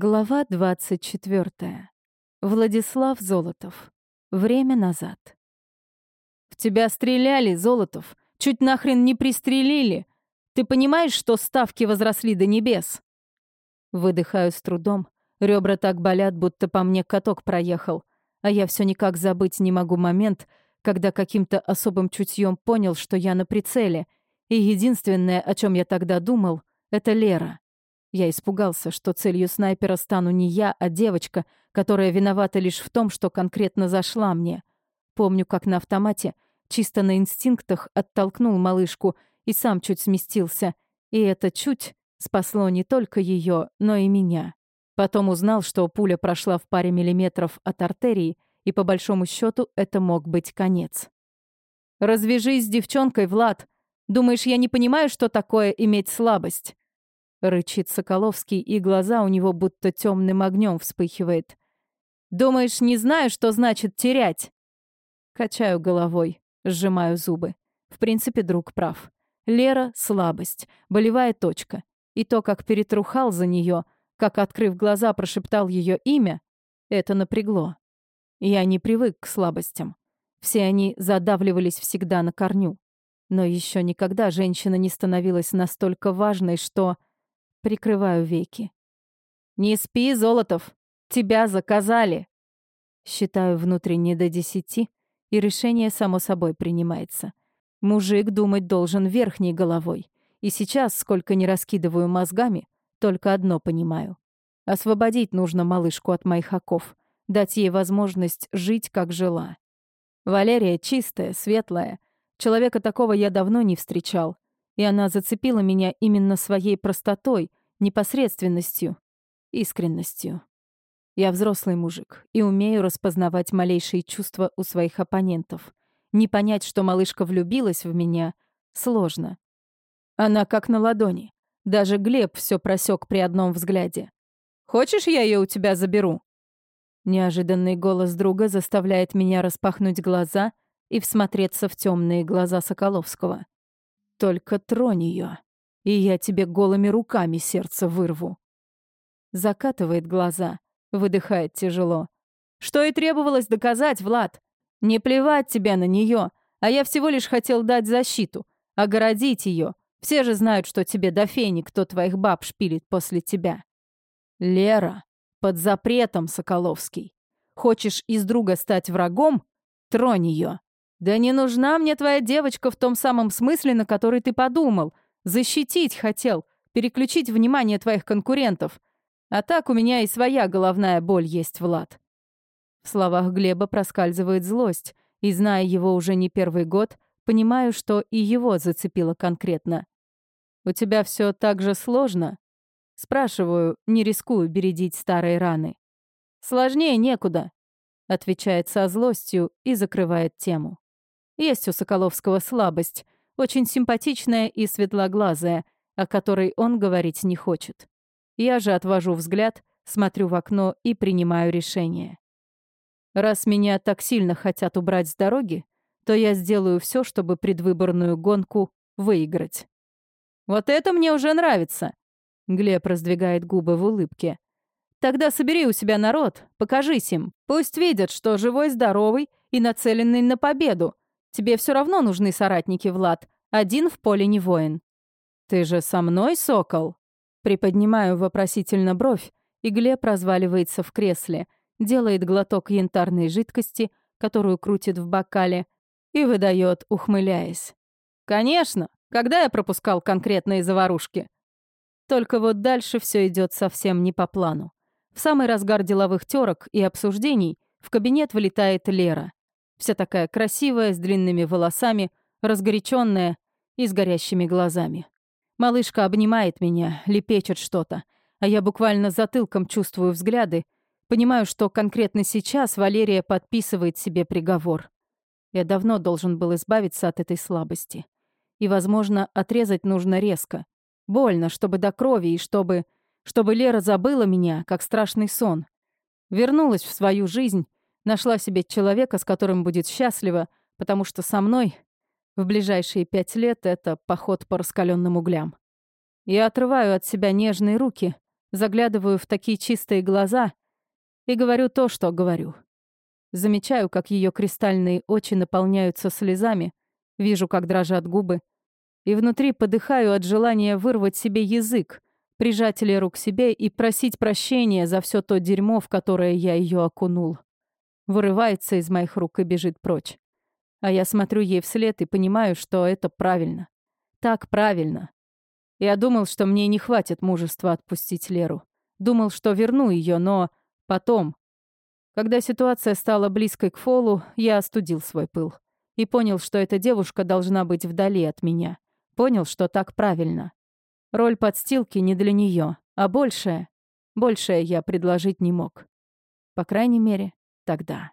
Глава 24. Владислав Золотов. Время назад. «В тебя стреляли, Золотов. Чуть нахрен не пристрелили. Ты понимаешь, что ставки возросли до небес?» Выдыхаю с трудом. Ребра так болят, будто по мне каток проехал. А я все никак забыть не могу момент, когда каким-то особым чутьем понял, что я на прицеле. И единственное, о чем я тогда думал, — это Лера. Я испугался, что целью снайпера стану не я, а девочка, которая виновата лишь в том, что конкретно зашла мне. Помню, как на автомате, чисто на инстинктах, оттолкнул малышку и сам чуть сместился. И это чуть спасло не только ее, но и меня. Потом узнал, что пуля прошла в паре миллиметров от артерии, и по большому счету это мог быть конец. «Развяжись с девчонкой, Влад. Думаешь, я не понимаю, что такое иметь слабость?» Рычит Соколовский, и глаза у него будто темным огнем вспыхивает. «Думаешь, не знаю, что значит терять?» Качаю головой, сжимаю зубы. В принципе, друг прав. Лера — слабость, болевая точка. И то, как перетрухал за нее, как, открыв глаза, прошептал ее имя, это напрягло. Я не привык к слабостям. Все они задавливались всегда на корню. Но еще никогда женщина не становилась настолько важной, что... Прикрываю веки. «Не спи, Золотов! Тебя заказали!» Считаю внутренне до десяти, и решение само собой принимается. Мужик думать должен верхней головой. И сейчас, сколько не раскидываю мозгами, только одно понимаю. Освободить нужно малышку от моих оков, дать ей возможность жить, как жила. Валерия чистая, светлая. Человека такого я давно не встречал — и она зацепила меня именно своей простотой, непосредственностью, искренностью. Я взрослый мужик и умею распознавать малейшие чувства у своих оппонентов. Не понять, что малышка влюбилась в меня, сложно. Она как на ладони. Даже Глеб все просек при одном взгляде. «Хочешь, я ее у тебя заберу?» Неожиданный голос друга заставляет меня распахнуть глаза и всмотреться в темные глаза Соколовского. Только тронь ее, и я тебе голыми руками сердце вырву. Закатывает глаза, выдыхает тяжело. Что и требовалось доказать, Влад. Не плевать тебя на нее, а я всего лишь хотел дать защиту, огородить ее. Все же знают, что тебе до фени, кто твоих баб шпилит после тебя. Лера, под запретом, Соколовский. Хочешь из друга стать врагом? Тронь ее. «Да не нужна мне твоя девочка в том самом смысле, на который ты подумал. Защитить хотел, переключить внимание твоих конкурентов. А так у меня и своя головная боль есть, Влад». В словах Глеба проскальзывает злость, и, зная его уже не первый год, понимаю, что и его зацепило конкретно. «У тебя все так же сложно?» Спрашиваю, не рискую бередить старые раны. «Сложнее некуда», — отвечает со злостью и закрывает тему. Есть у Соколовского слабость, очень симпатичная и светлоглазая, о которой он говорить не хочет. Я же отвожу взгляд, смотрю в окно и принимаю решение. Раз меня так сильно хотят убрать с дороги, то я сделаю все, чтобы предвыборную гонку выиграть. «Вот это мне уже нравится!» Глеб раздвигает губы в улыбке. «Тогда собери у себя народ, покажись им. Пусть видят, что живой-здоровый и нацеленный на победу, Тебе все равно нужны соратники, Влад. Один в поле не воин». «Ты же со мной, сокол?» Приподнимаю вопросительно бровь, и Глеб разваливается в кресле, делает глоток янтарной жидкости, которую крутит в бокале, и выдает, ухмыляясь. «Конечно! Когда я пропускал конкретные заварушки?» Только вот дальше все идет совсем не по плану. В самый разгар деловых терок и обсуждений в кабинет вылетает Лера. Вся такая красивая, с длинными волосами, разгоряченная и с горящими глазами. Малышка обнимает меня, лепечет что-то, а я буквально затылком чувствую взгляды, понимаю, что конкретно сейчас Валерия подписывает себе приговор. Я давно должен был избавиться от этой слабости. И, возможно, отрезать нужно резко. Больно, чтобы до крови, и чтобы... Чтобы Лера забыла меня, как страшный сон. Вернулась в свою жизнь Нашла себе человека, с которым будет счастлива, потому что со мной в ближайшие пять лет это поход по раскаленным углям. Я отрываю от себя нежные руки, заглядываю в такие чистые глаза и говорю то, что говорю. Замечаю, как ее кристальные очи наполняются слезами, вижу, как дрожат губы, и внутри подыхаю от желания вырвать себе язык, прижать Леру к себе и просить прощения за все то дерьмо, в которое я ее окунул. Вырывается из моих рук и бежит прочь. А я смотрю ей вслед и понимаю, что это правильно. Так правильно. Я думал, что мне не хватит мужества отпустить Леру. Думал, что верну ее, но потом. Когда ситуация стала близкой к Фолу, я остудил свой пыл. И понял, что эта девушка должна быть вдали от меня. Понял, что так правильно. Роль подстилки не для нее, а большее, большее я предложить не мог. По крайней мере, тогда.